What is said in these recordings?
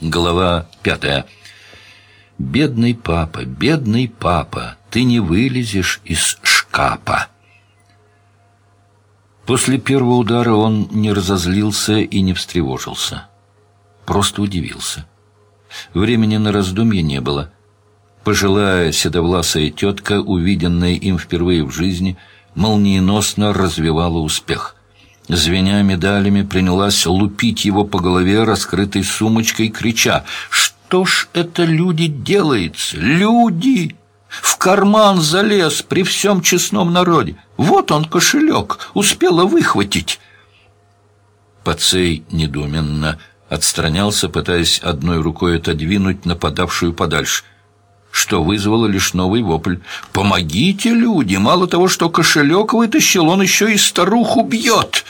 Глава пятая. «Бедный папа, бедный папа, ты не вылезешь из шкафа». После первого удара он не разозлился и не встревожился. Просто удивился. Времени на раздумье не было. Пожилая седовласая тетка, увиденная им впервые в жизни, молниеносно развивала успех. Звеня медалями, принялась лупить его по голове раскрытой сумочкой, крича «Что ж это люди делается? Люди!» В карман залез при всем честном народе. Вот он, кошелек, успела выхватить. Пацей недуменно отстранялся, пытаясь одной рукой отодвинуть нападавшую подальше, что вызвало лишь новый вопль. «Помогите, люди! Мало того, что кошелек вытащил, он еще и старуху бьет!»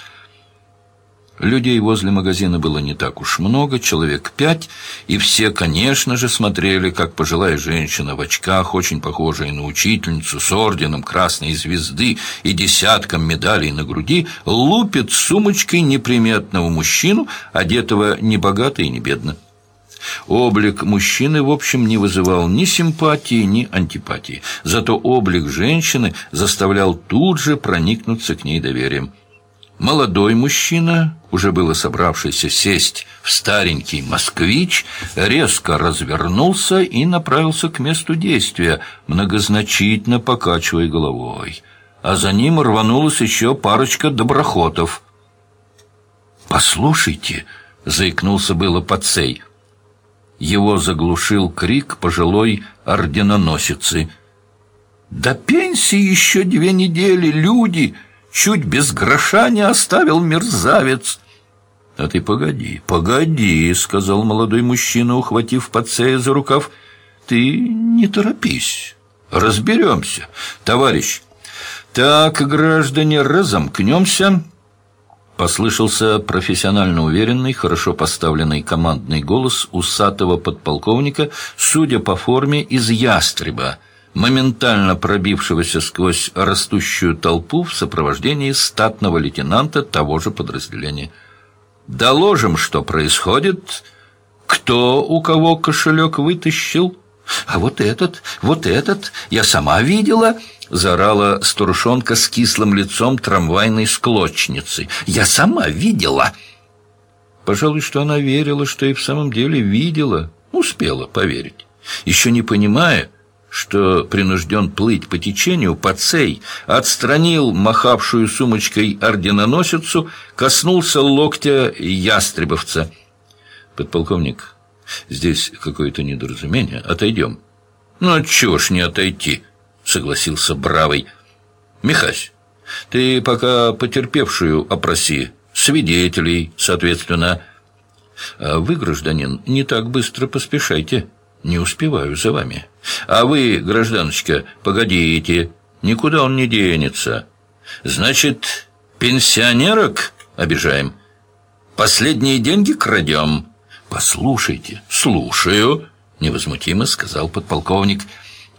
Людей возле магазина было не так уж много, человек пять, и все, конечно же, смотрели, как пожилая женщина в очках, очень похожая на учительницу, с орденом красной звезды и десятком медалей на груди, лупит сумочкой неприметного мужчину, одетого не богато и не бедно. Облик мужчины, в общем, не вызывал ни симпатии, ни антипатии. Зато облик женщины заставлял тут же проникнуться к ней доверием. Молодой мужчина, уже было собравшийся сесть в старенький москвич, резко развернулся и направился к месту действия, многозначительно покачивая головой. А за ним рванулась еще парочка доброхотов. «Послушайте!» — заикнулся было Пацей. Его заглушил крик пожилой орденоносицы. «До пенсии еще две недели, люди!» Чуть без гроша не оставил мерзавец. — А ты погоди, погоди, — сказал молодой мужчина, ухватив Пацея за рукав. — Ты не торопись, разберемся, товарищ. Так, граждане, разомкнемся. Послышался профессионально уверенный, хорошо поставленный командный голос усатого подполковника, судя по форме, из ястреба, моментально пробившегося сквозь растущую толпу в сопровождении статного лейтенанта того же подразделения. «Доложим, что происходит, кто у кого кошелек вытащил». «А вот этот, вот этот, я сама видела!» — заорала старушонка с кислым лицом трамвайной склочницы. «Я сама видела!» Пожалуй, что она верила, что и в самом деле видела, успела поверить. Еще не понимая, что принужден плыть по течению, Пацей отстранил махавшую сумочкой орденоносицу, коснулся локтя ястребовца. «Подполковник, здесь какое-то недоразумение. Отойдем». «Ну, а чего ж не отойти?» — согласился Бравый. «Михась, ты пока потерпевшую опроси, свидетелей, соответственно. А вы, гражданин, не так быстро поспешайте». Не успеваю за вами. А вы, гражданочка, погодите, никуда он не денется. Значит, пенсионерок обижаем? Последние деньги крадем? Послушайте, слушаю, невозмутимо сказал подполковник.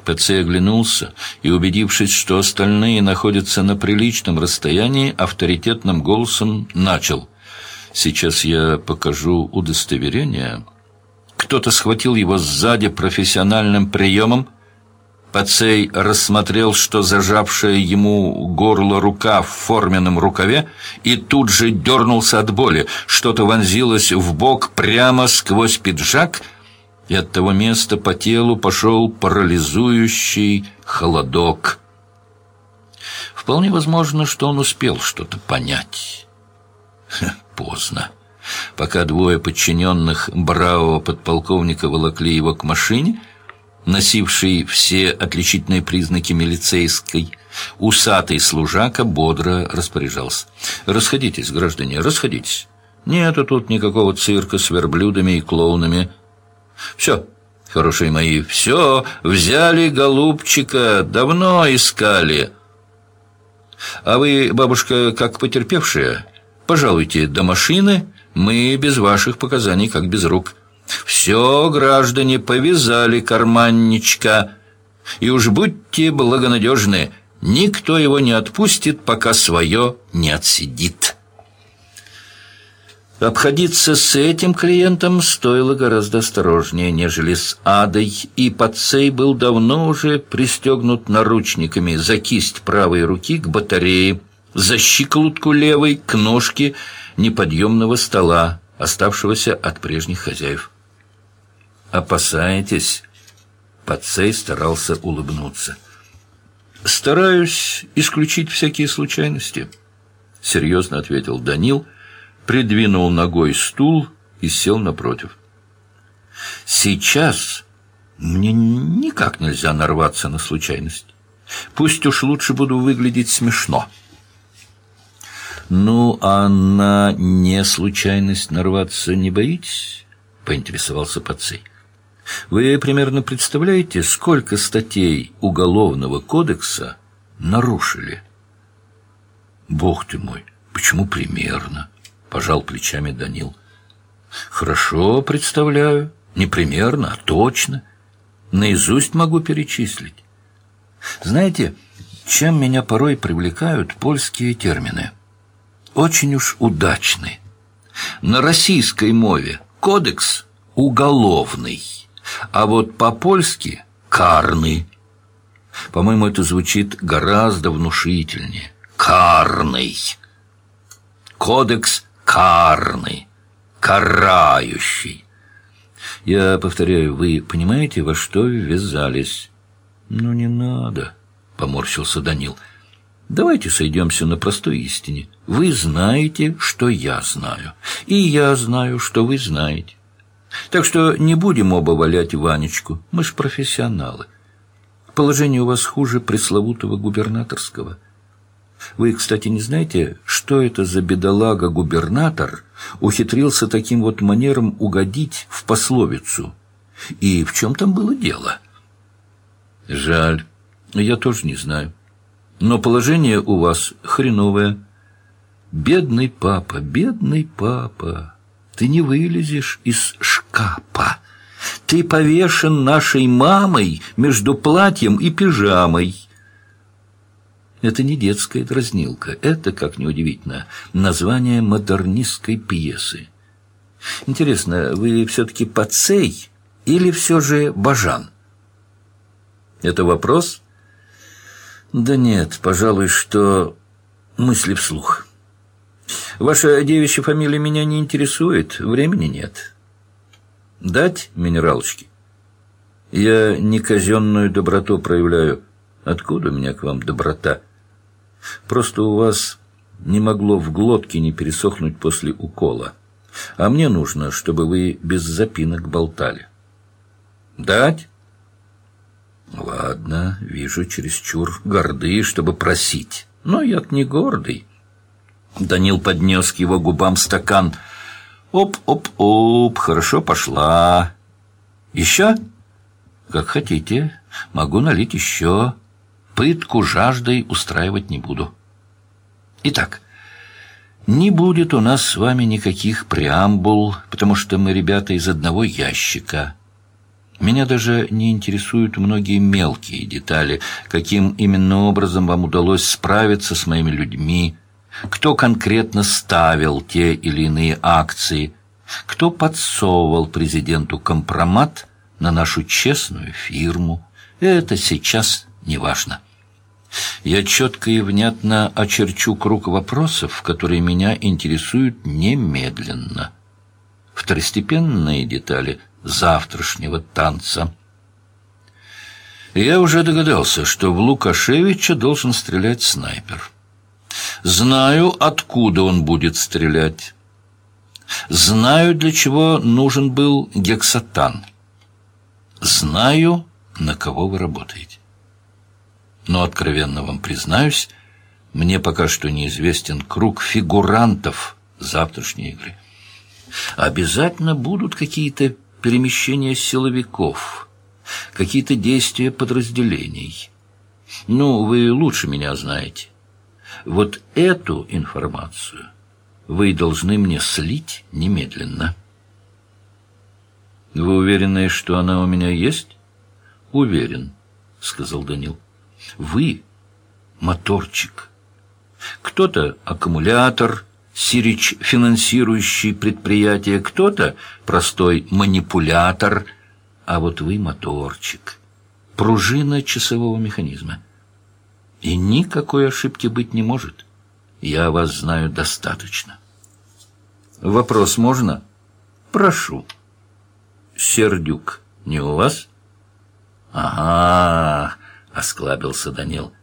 ПЦ оглянулся и, убедившись, что остальные находятся на приличном расстоянии, авторитетным голосом начал. «Сейчас я покажу удостоверение». Кто-то схватил его сзади профессиональным приемом. Пацей рассмотрел, что зажавшая ему горло рука в форменном рукаве, и тут же дернулся от боли. Что-то вонзилось в бок прямо сквозь пиджак, и от того места по телу пошел парализующий холодок. Вполне возможно, что он успел что-то понять. Поздно. Пока двое подчиненных бравого подполковника волокли его к машине, носившей все отличительные признаки милицейской, усатый служака бодро распоряжался. «Расходитесь, граждане, расходитесь. Нету тут никакого цирка с верблюдами и клоунами. Все, хорошие мои, все, взяли голубчика, давно искали. А вы, бабушка, как потерпевшая, пожалуйте до машины, мы без ваших показаний, как без рук. Все, граждане, повязали карманничка. И уж будьте благонадежны, никто его не отпустит, пока свое не отсидит». Обходиться с этим клиентом стоило гораздо осторожнее, нежели с Адой, и Пацей был давно уже пристегнут наручниками за кисть правой руки к батарее, за щиколотку левой к ножке неподъемного стола, оставшегося от прежних хозяев. «Опасаетесь?» Пацей старался улыбнуться. «Стараюсь исключить всякие случайности», — серьезно ответил Данил, — придвинул ногой стул и сел напротив. «Сейчас мне никак нельзя нарваться на случайность. Пусть уж лучше буду выглядеть смешно». «Ну, а на не случайность нарваться не боитесь?» — поинтересовался Пацей. «Вы примерно представляете, сколько статей Уголовного кодекса нарушили?» «Бог ты мой, почему примерно?» — пожал плечами Данил. «Хорошо представляю. Не примерно, а точно. Наизусть могу перечислить. Знаете, чем меня порой привлекают польские термины? Очень уж удачны. На российской мове кодекс уголовный, а вот по-польски карный. По-моему, это звучит гораздо внушительнее. Карный. Кодекс карный, карающий. Я повторяю, вы понимаете, во что ввязались? Ну, не надо, поморщился Данил. Давайте сойдемся на простой истине. Вы знаете, что я знаю, и я знаю, что вы знаете. Так что не будем оба валять Ванечку, мы ж профессионалы. Положение у вас хуже пресловутого губернаторского. Вы, кстати, не знаете, что это за бедолага-губернатор ухитрился таким вот манером угодить в пословицу? И в чем там было дело? Жаль, я тоже не знаю. Но положение у вас хреновое. Бедный папа, бедный папа, ты не вылезешь из шкафа. Ты повешен нашей мамой между платьем и пижамой. Это не детская дразнилка, это, как неудивительно, название модернистской пьесы. Интересно, вы все-таки пацей или все же бажан? Это вопрос? Да нет, пожалуй, что мысли вслух. Ваша девичья фамилия меня не интересует, времени нет. Дать минералочки? Я не казенную доброту проявляю. Откуда у меня к вам доброта? Просто у вас не могло в глотке не пересохнуть после укола. А мне нужно, чтобы вы без запинок болтали. Дать? Ладно, вижу, чересчур горды, чтобы просить. Но я не гордый. Данил поднес к его губам стакан. Оп-оп-оп, хорошо пошла. Еще? Как хотите, могу налить еще. Пытку жаждой устраивать не буду. Итак, не будет у нас с вами никаких преамбул, потому что мы ребята из одного ящика. Меня даже не интересуют многие мелкие детали, каким именно образом вам удалось справиться с моими людьми, кто конкретно ставил те или иные акции, кто подсовывал президенту компромат на нашу честную фирму. Это сейчас не важно. Я четко и внятно очерчу круг вопросов, которые меня интересуют немедленно. Второстепенные детали завтрашнего танца. Я уже догадался, что в Лукашевича должен стрелять снайпер. Знаю, откуда он будет стрелять. Знаю, для чего нужен был гексатан. Знаю, на кого вы работаете но, откровенно вам признаюсь, мне пока что неизвестен круг фигурантов завтрашней игры. Обязательно будут какие-то перемещения силовиков, какие-то действия подразделений. Ну, вы лучше меня знаете. Вот эту информацию вы должны мне слить немедленно. Вы уверены, что она у меня есть? Уверен, сказал Данил. Вы — моторчик. Кто-то — аккумулятор, Сирич, финансирующий предприятие, кто-то простой манипулятор, а вот вы моторчик, пружина часового механизма. И никакой ошибки быть не может. Я вас знаю достаточно. Вопрос можно? Прошу. Сердюк не у вас? Ага, осклабился Данил.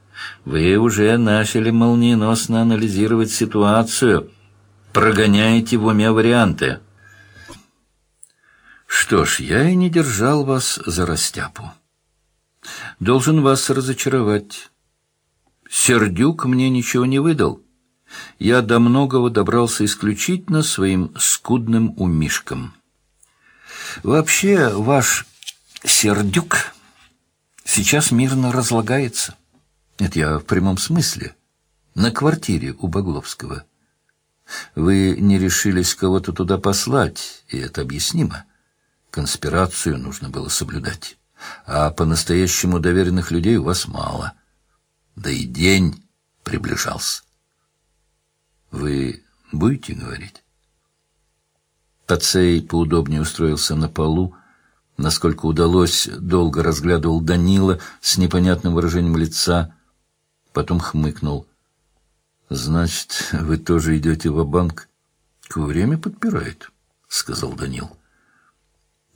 Вы уже начали молниеносно анализировать ситуацию прогоняете в уме варианты. Что ж, я и не держал вас за растяпу. Должен вас разочаровать. Сердюк мне ничего не выдал. Я до многого добрался исключительно своим скудным умишком. Вообще, ваш Сердюк сейчас мирно разлагается. Это я в прямом смысле. На квартире у Багловского. Вы не решились кого-то туда послать, и это объяснимо. Конспирацию нужно было соблюдать. А по-настоящему доверенных людей у вас мало. Да и день приближался. Вы будете говорить? Тацей поудобнее устроился на полу, насколько удалось, долго разглядывал Данила с непонятным выражением лица, потом хмыкнул — Значит, вы тоже идете в банк Время подпирает, сказал Данил.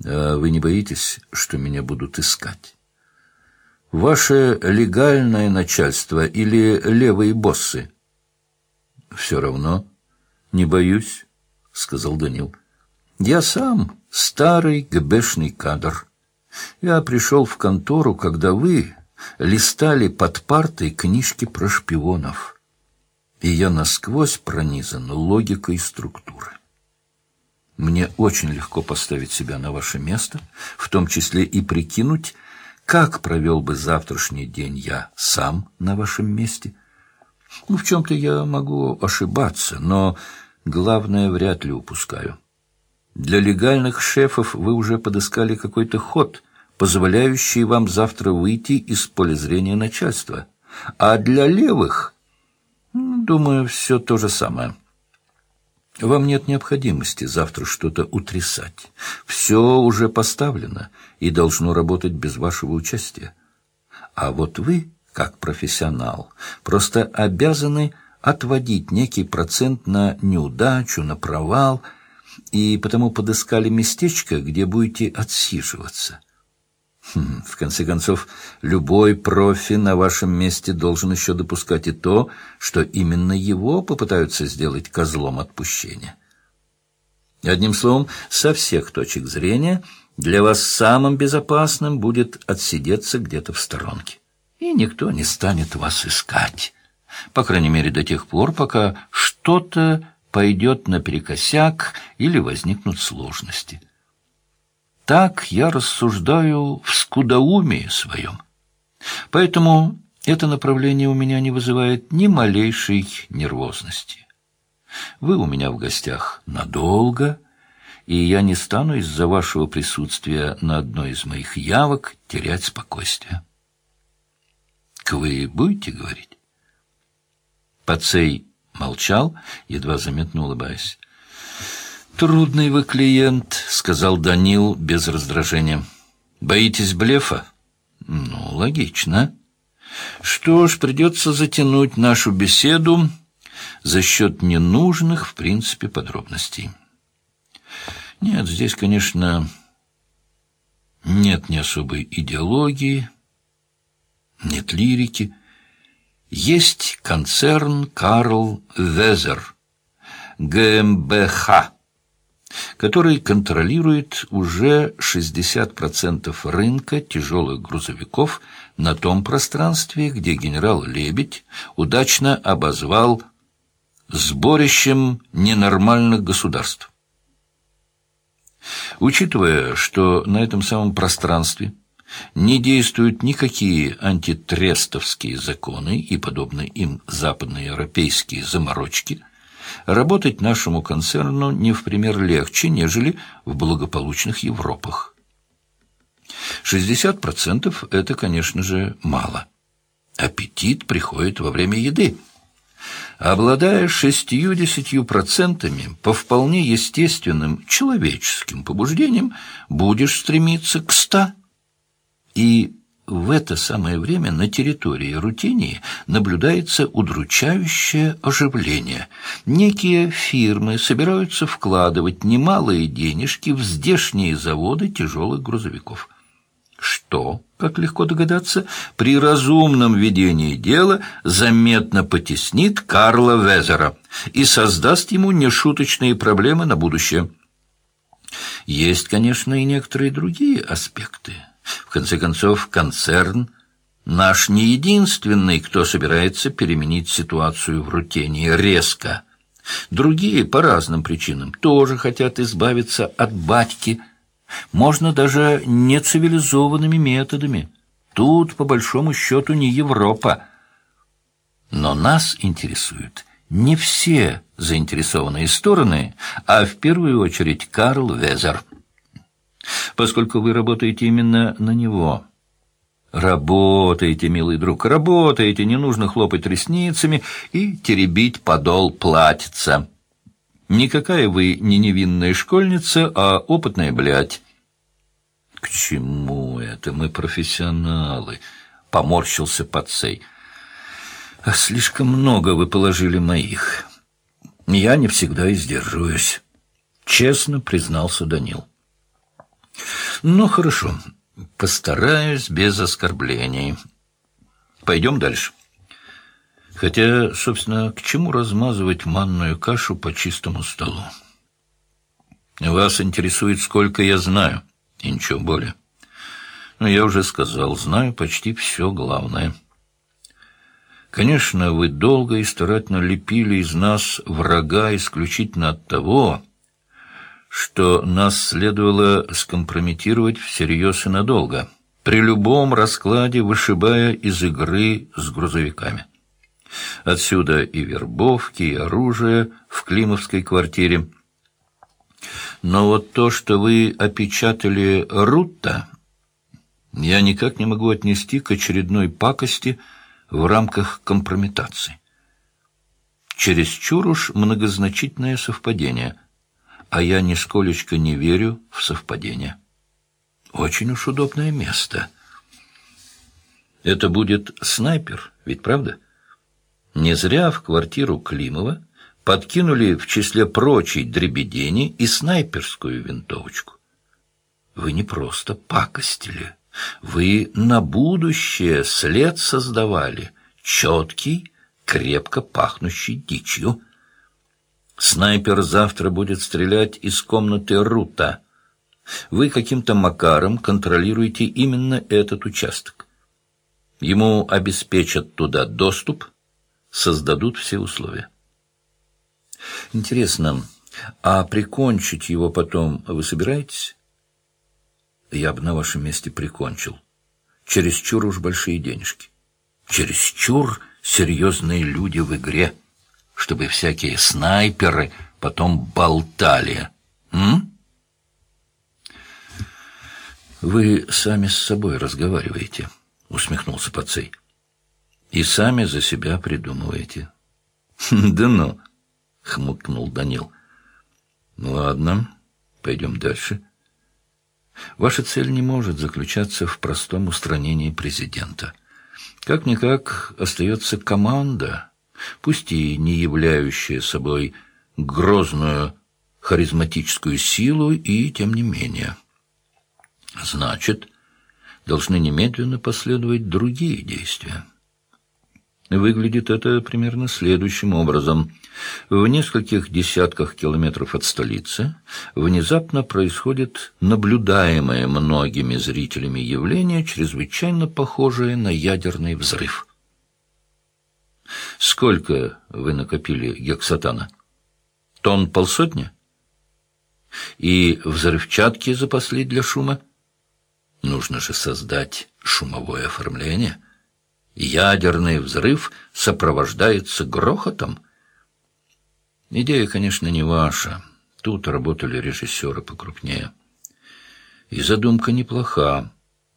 А вы не боитесь, что меня будут искать? Ваше легальное начальство или левые боссы? Все равно. Не боюсь, сказал Данил. Я сам старый ГБшный кадр. Я пришел в контору, когда вы листали под партой книжки про шпионов и я насквозь пронизан логикой структуры. Мне очень легко поставить себя на ваше место, в том числе и прикинуть, как провел бы завтрашний день я сам на вашем месте. Ну, в чем-то я могу ошибаться, но главное вряд ли упускаю. Для легальных шефов вы уже подыскали какой-то ход, позволяющий вам завтра выйти из поля зрения начальства. А для левых Думаю, все то же самое. Вам нет необходимости завтра что-то утрясать. Все уже поставлено и должно работать без вашего участия. А вот вы, как профессионал, просто обязаны отводить некий процент на неудачу, на провал, и потому подыскали местечко, где будете отсиживаться. Хм, в конце концов, любой профи на вашем месте должен еще допускать и то, что именно его попытаются сделать козлом отпущения. Одним словом, со всех точек зрения для вас самым безопасным будет отсидеться где-то в сторонке. И никто не станет вас искать. По крайней мере, до тех пор, пока что-то пойдет наперекосяк или возникнут сложности. Так я рассуждаю в скудоумии своем. Поэтому это направление у меня не вызывает ни малейшей нервозности. Вы у меня в гостях надолго, и я не стану из-за вашего присутствия на одной из моих явок терять спокойствие. К вы будете говорить? Пацей молчал, едва заметно улыбаясь. «Трудный вы клиент», — сказал Данил без раздражения. «Боитесь блефа?» «Ну, логично. Что ж, придется затянуть нашу беседу за счет ненужных, в принципе, подробностей. Нет, здесь, конечно, нет ни особой идеологии, нет лирики. Есть концерн Карл Везер, ГМБХ который контролирует уже 60% рынка тяжелых грузовиков на том пространстве, где генерал Лебедь удачно обозвал «сборищем ненормальных государств». Учитывая, что на этом самом пространстве не действуют никакие антитрестовские законы и подобные им западноевропейские заморочки – работать нашему концерну не в пример легче, нежели в благополучных Европах. 60% это, конечно же, мало. Аппетит приходит во время еды. Обладая шестьюдесятью процентами, по вполне естественным человеческим побуждениям, будешь стремиться к ста. И в это самое время на территории Рутинии наблюдается удручающее оживление. Некие фирмы собираются вкладывать немалые денежки в здешние заводы тяжелых грузовиков. Что, как легко догадаться, при разумном ведении дела заметно потеснит Карла Везера и создаст ему нешуточные проблемы на будущее. Есть, конечно, и некоторые другие аспекты. В конце концов, концерн наш не единственный, кто собирается переменить ситуацию в рутении резко. Другие по разным причинам тоже хотят избавиться от батьки – можно даже нецивилизованными методами. Тут, по большому счету, не Европа. Но нас интересуют не все заинтересованные стороны, а в первую очередь Карл Везер. Поскольку вы работаете именно на него. Работаете, милый друг, работаете, не нужно хлопать ресницами и теребить подол платьица. Никакая вы не невинная школьница, а опытная блядь. К чему это? Мы профессионалы, поморщился Пацей. А слишком много вы положили моих. Я не всегда и сдерживаюсь, честно признался Данил. Ну, хорошо, постараюсь без оскорблений. Пойдем дальше. Хотя, собственно, к чему размазывать манную кашу по чистому столу? Вас интересует, сколько я знаю, и ничего более. Но я уже сказал, знаю почти все главное. Конечно, вы долго и старательно лепили из нас врага исключительно от того, что нас следовало скомпрометировать всерьез и надолго, при любом раскладе вышибая из игры с грузовиками. Отсюда и вербовки, и оружие в Климовской квартире. Но вот то, что вы опечатали Рутта, я никак не могу отнести к очередной пакости в рамках компрометации. Чересчур уж многозначительное совпадение, а я нисколечко не верю в совпадение. Очень уж удобное место. Это будет снайпер, ведь правда? — не зря в квартиру Климова подкинули в числе прочей дребедени и снайперскую винтовочку. Вы не просто пакостили, вы на будущее след создавали, четкий, крепко пахнущий дичью. Снайпер завтра будет стрелять из комнаты Рута. Вы каким-то макаром контролируете именно этот участок. Ему обеспечат туда доступ — создадут все условия. Интересно, а прикончить его потом вы собираетесь? Я бы на вашем месте прикончил. Чересчур уж большие денежки. Чересчур серьезные люди в игре, чтобы всякие снайперы потом болтали. М? Вы сами с собой разговариваете, усмехнулся Пацей. И сами за себя придумываете. Да ну, хмыкнул Данил. Ну ладно, пойдем дальше. Ваша цель не может заключаться в простом устранении президента. Как-никак остается команда, пусть и не являющая собой грозную харизматическую силу, и тем не менее. Значит, должны немедленно последовать другие действия. Выглядит это примерно следующим образом. В нескольких десятках километров от столицы внезапно происходит наблюдаемое многими зрителями явление, чрезвычайно похожее на ядерный взрыв. Сколько вы накопили гексатана? Тонн полсотни? И взрывчатки запасли для шума? Нужно же создать шумовое оформление — ядерный взрыв сопровождается грохотом? Идея, конечно, не ваша. Тут работали режиссеры покрупнее. И задумка неплоха.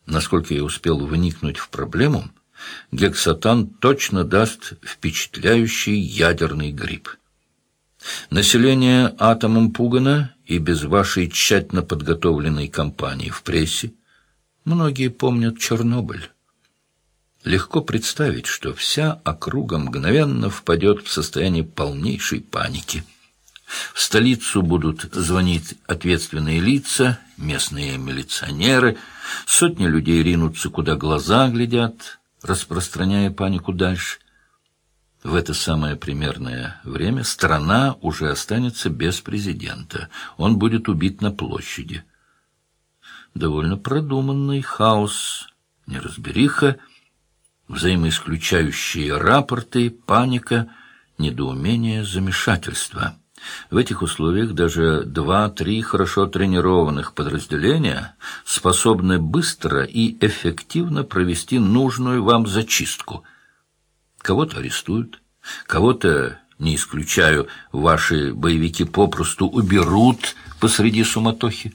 Насколько я успел вникнуть в проблему, Гексатан точно даст впечатляющий ядерный гриб. Население атомом пугано, и без вашей тщательно подготовленной кампании в прессе многие помнят Чернобыль. Легко представить, что вся округа мгновенно впадет в состояние полнейшей паники. В столицу будут звонить ответственные лица, местные милиционеры, сотни людей ринутся, куда глаза глядят, распространяя панику дальше. В это самое примерное время страна уже останется без президента. Он будет убит на площади. Довольно продуманный хаос, неразбериха — взаимоисключающие рапорты, паника, недоумение, замешательство. В этих условиях даже два-три хорошо тренированных подразделения способны быстро и эффективно провести нужную вам зачистку. Кого-то арестуют, кого-то, не исключаю, ваши боевики попросту уберут посреди суматохи.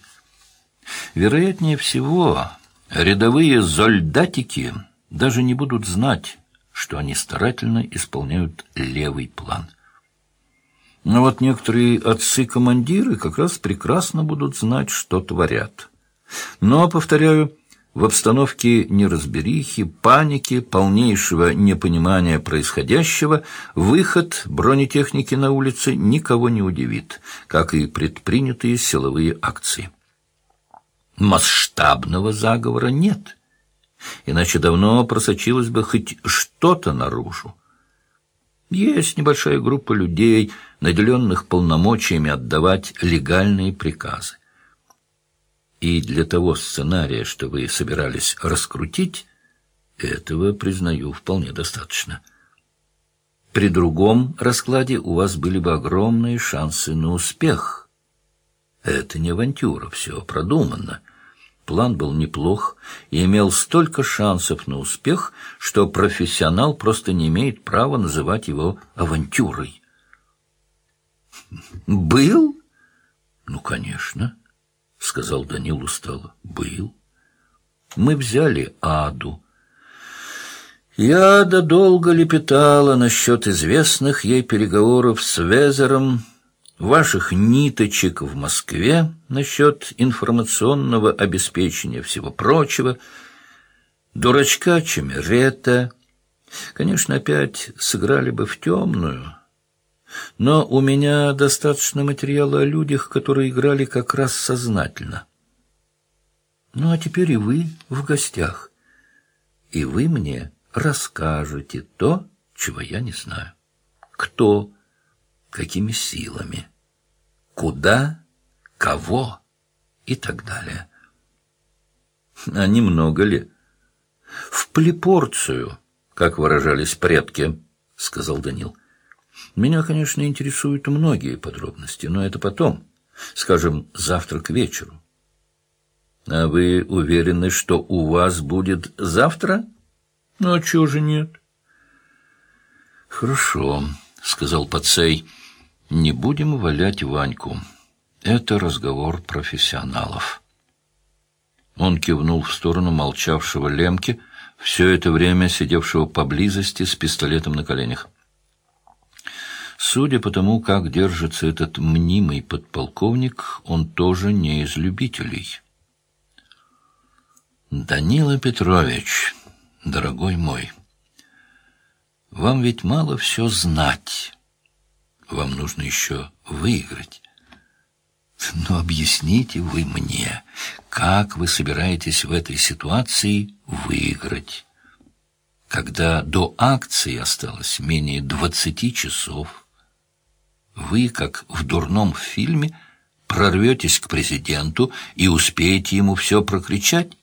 Вероятнее всего, рядовые зольдатики даже не будут знать, что они старательно исполняют левый план. Но вот некоторые отцы-командиры как раз прекрасно будут знать, что творят. Но, повторяю, в обстановке неразберихи, паники, полнейшего непонимания происходящего, выход бронетехники на улице никого не удивит, как и предпринятые силовые акции. Масштабного заговора нет иначе давно просочилось бы хоть что-то наружу. Есть небольшая группа людей, наделенных полномочиями отдавать легальные приказы. И для того сценария, что вы собирались раскрутить, этого, признаю, вполне достаточно. При другом раскладе у вас были бы огромные шансы на успех. Это не авантюра, все продуманно. План был неплох и имел столько шансов на успех, что профессионал просто не имеет права называть его авантюрой. «Был?» «Ну, конечно», — сказал Данил устало. «Был. Мы взяли Аду». Яда долго лепетала насчет известных ей переговоров с Везером, ваших ниточек в Москве насчет информационного обеспечения всего прочего, дурачка Чемерета. Конечно, опять сыграли бы в темную, но у меня достаточно материала о людях, которые играли как раз сознательно. Ну, а теперь и вы в гостях, и вы мне расскажете то, чего я не знаю. Кто какими силами, куда, кого и так далее. А немного ли? В плепорцию, как выражались предки, сказал Данил. Меня, конечно, интересуют многие подробности, но это потом, скажем, завтра к вечеру. А вы уверены, что у вас будет завтра? Ну, а чего же нет? Хорошо, сказал Пацей. Не будем валять Ваньку. Это разговор профессионалов. Он кивнул в сторону молчавшего Лемки, все это время сидевшего поблизости с пистолетом на коленях. Судя по тому, как держится этот мнимый подполковник, он тоже не из любителей. «Данила Петрович, дорогой мой, вам ведь мало все знать». Вам нужно еще выиграть. Но объясните вы мне, как вы собираетесь в этой ситуации выиграть? Когда до акции осталось менее двадцати часов, вы, как в дурном фильме, прорветесь к президенту и успеете ему все прокричать?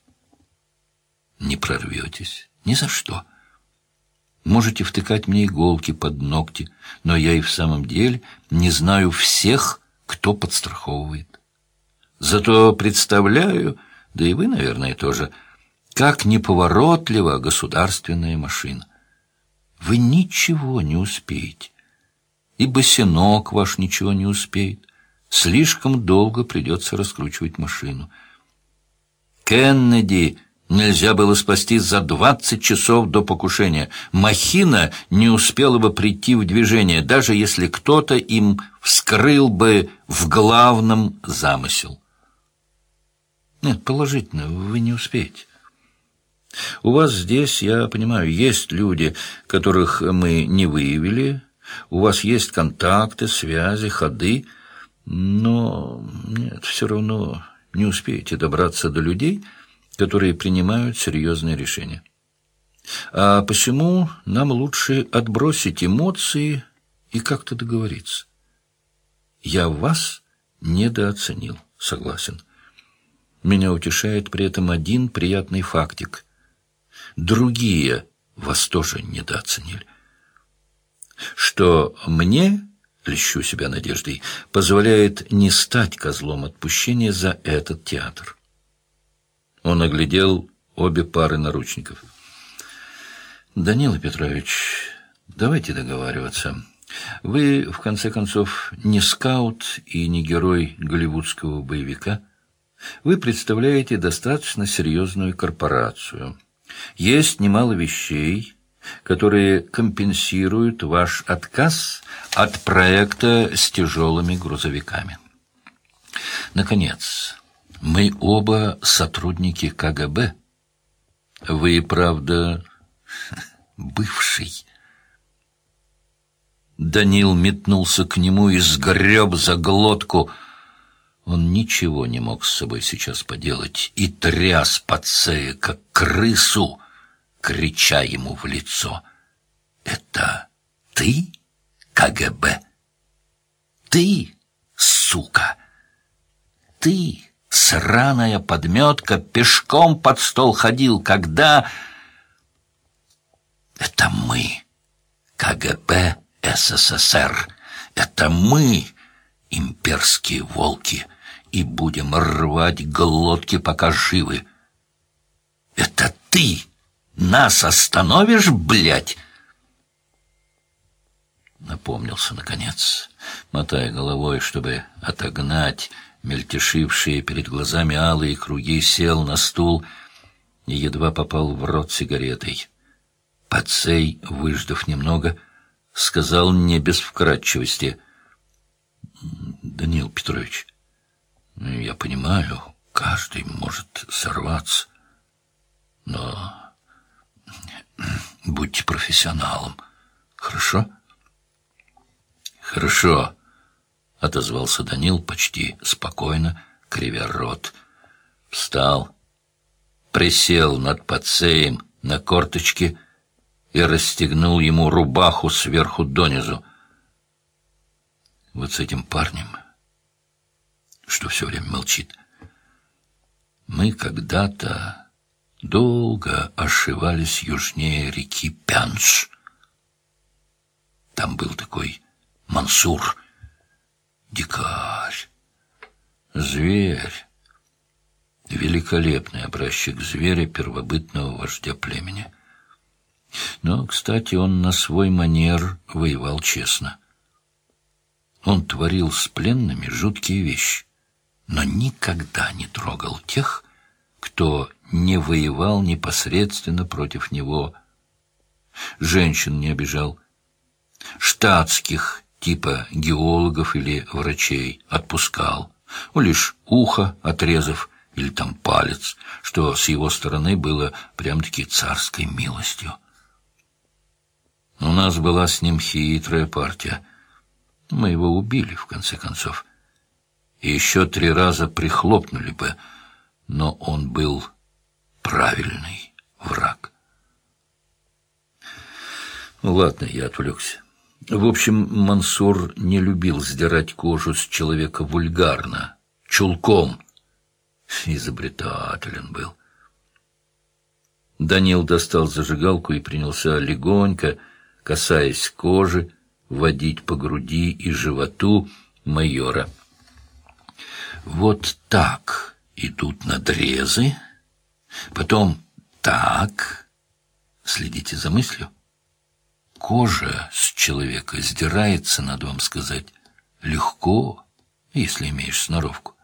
Не прорветесь. Ни за что. Можете втыкать мне иголки под ногти, но я и в самом деле не знаю всех, кто подстраховывает. Зато представляю, да и вы, наверное, тоже, как неповоротлива государственная машина. Вы ничего не успеете. И босинок ваш ничего не успеет. Слишком долго придется раскручивать машину. Кеннеди нельзя было спасти за двадцать часов до покушения. Махина не успела бы прийти в движение, даже если кто-то им вскрыл бы в главном замысел. Нет, положительно, вы не успеете. У вас здесь, я понимаю, есть люди, которых мы не выявили, у вас есть контакты, связи, ходы, но нет, все равно не успеете добраться до людей, которые принимают серьезные решения. А посему нам лучше отбросить эмоции и как-то договориться. Я вас недооценил, согласен. Меня утешает при этом один приятный фактик. Другие вас тоже недооценили. Что мне, льщу себя надеждой, позволяет не стать козлом отпущения за этот театр. Он оглядел обе пары наручников. «Данила Петрович, давайте договариваться. Вы, в конце концов, не скаут и не герой голливудского боевика». Вы представляете достаточно серьезную корпорацию. Есть немало вещей, которые компенсируют ваш отказ от проекта с тяжелыми грузовиками. Наконец, мы оба сотрудники КГБ. Вы, правда, бывший. Данил метнулся к нему и сгреб за глотку – он ничего не мог с собой сейчас поделать и тряс Пацея, как крысу, крича ему в лицо. «Это ты, КГБ? Ты, сука? Ты, сраная подметка, пешком под стол ходил, когда...» «Это мы, КГБ СССР. Это мы, имперские волки» и будем рвать глотки, пока живы. Это ты нас остановишь, блядь? Напомнился, наконец, мотая головой, чтобы отогнать мельтешившие перед глазами алые круги, сел на стул и едва попал в рот сигаретой. Пацей, выждав немного, сказал не без вкратчивости. «Данил Петрович, я понимаю, каждый может сорваться. Но будьте профессионалом, хорошо? Хорошо, отозвался Данил почти спокойно, кривя рот. Встал, присел над пацеем на корточки и расстегнул ему рубаху сверху донизу. Вот с этим парнем что все время молчит. Мы когда-то долго ошивались южнее реки Пянш. Там был такой Мансур, дикарь, зверь, великолепный образчик зверя первобытного вождя племени. Но, кстати, он на свой манер воевал честно. Он творил с пленными жуткие вещи но никогда не трогал тех, кто не воевал непосредственно против него. Женщин не обижал. Штатских, типа геологов или врачей, отпускал. Ну, лишь ухо отрезав или там палец, что с его стороны было прям-таки царской милостью. У нас была с ним хитрая партия. Мы его убили, в конце концов и еще три раза прихлопнули бы, но он был правильный враг. Ну, ладно, я отвлекся. В общем, Мансур не любил сдирать кожу с человека вульгарно, чулком. Изобретателен был. Данил достал зажигалку и принялся легонько, касаясь кожи, водить по груди и животу майора. Вот так идут надрезы, потом так. Следите за мыслью. Кожа с человека сдирается, надо вам сказать, легко, если имеешь сноровку.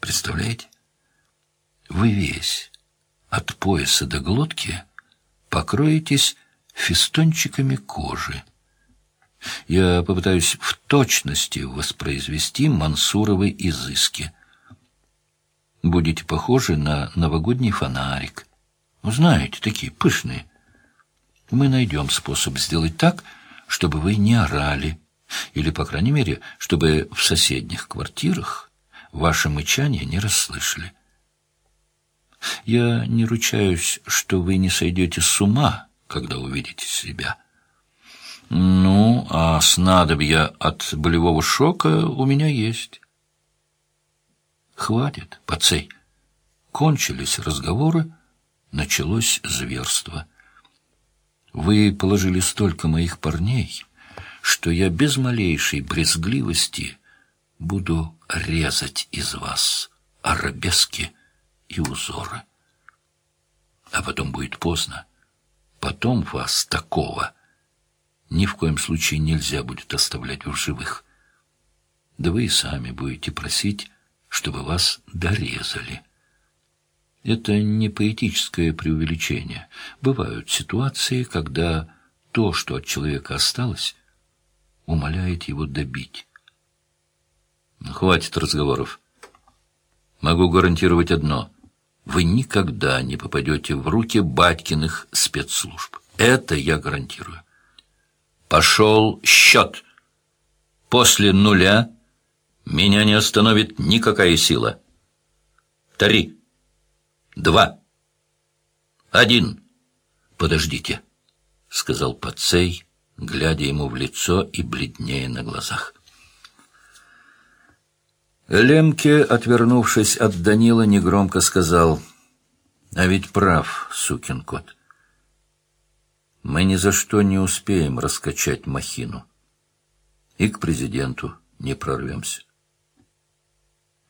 Представляете? Вы весь от пояса до глотки покроетесь фистончиками кожи. Я попытаюсь в точности воспроизвести мансуровы изыски. Будете похожи на новогодний фонарик. Знаете, такие пышные. Мы найдем способ сделать так, чтобы вы не орали, или, по крайней мере, чтобы в соседних квартирах ваше мычание не расслышали. Я не ручаюсь, что вы не сойдете с ума, когда увидите себя. Ну, а снадобья от болевого шока у меня есть. Хватит, пацей. Кончились разговоры, началось зверство. Вы положили столько моих парней, что я без малейшей брезгливости буду резать из вас арабески и узоры. А потом будет поздно. Потом вас такого ни в коем случае нельзя будет оставлять в живых. Да вы и сами будете просить, чтобы вас дорезали. Это не поэтическое преувеличение. Бывают ситуации, когда то, что от человека осталось, умоляет его добить. Ну, хватит разговоров. Могу гарантировать одно. Вы никогда не попадете в руки Батькиных спецслужб. Это я гарантирую. Пошел счет. После нуля меня не остановит никакая сила. Три. Два. Один. Подождите, — сказал Пацей, глядя ему в лицо и бледнее на глазах. Лемке, отвернувшись от Данила, негромко сказал, «А ведь прав, сукин кот». Мы ни за что не успеем раскачать махину. И к президенту не прорвемся.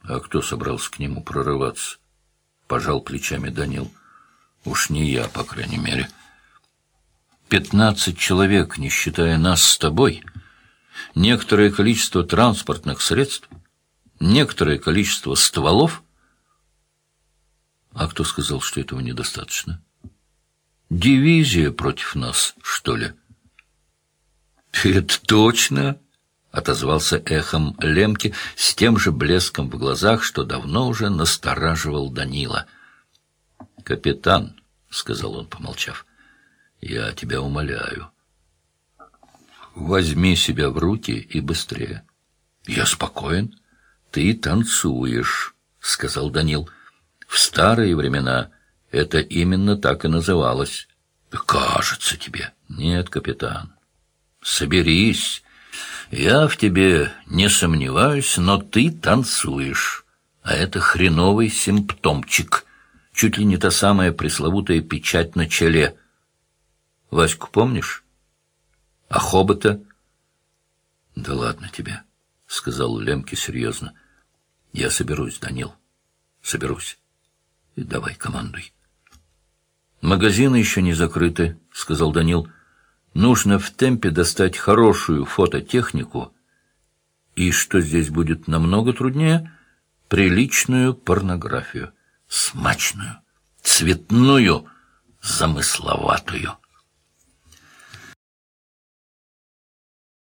А кто собрался к нему прорываться? Пожал плечами Данил. Уж не я, по крайней мере. Пятнадцать человек, не считая нас с тобой, некоторое количество транспортных средств, некоторое количество стволов. А кто сказал, что этого недостаточно? — Дивизия против нас, что ли? Это точно, отозвался эхом Лемки с тем же блеском в глазах, что давно уже настораживал Данила. Капитан, сказал он, помолчав, я тебя умоляю. Возьми себя в руки и быстрее. Я спокоен. Ты танцуешь, сказал Данил. В старые времена это именно так и называлось. Кажется тебе. Нет, капитан. Соберись. Я в тебе не сомневаюсь, но ты танцуешь. А это хреновый симптомчик. Чуть ли не та самая пресловутая печать на челе. Ваську помнишь? А хобота? Да ладно тебе, сказал Лемке серьезно. Я соберусь, Данил. Соберусь. И давай командуй. «Магазины еще не закрыты», — сказал Данил. «Нужно в темпе достать хорошую фототехнику. И что здесь будет намного труднее? Приличную порнографию. Смачную, цветную, замысловатую».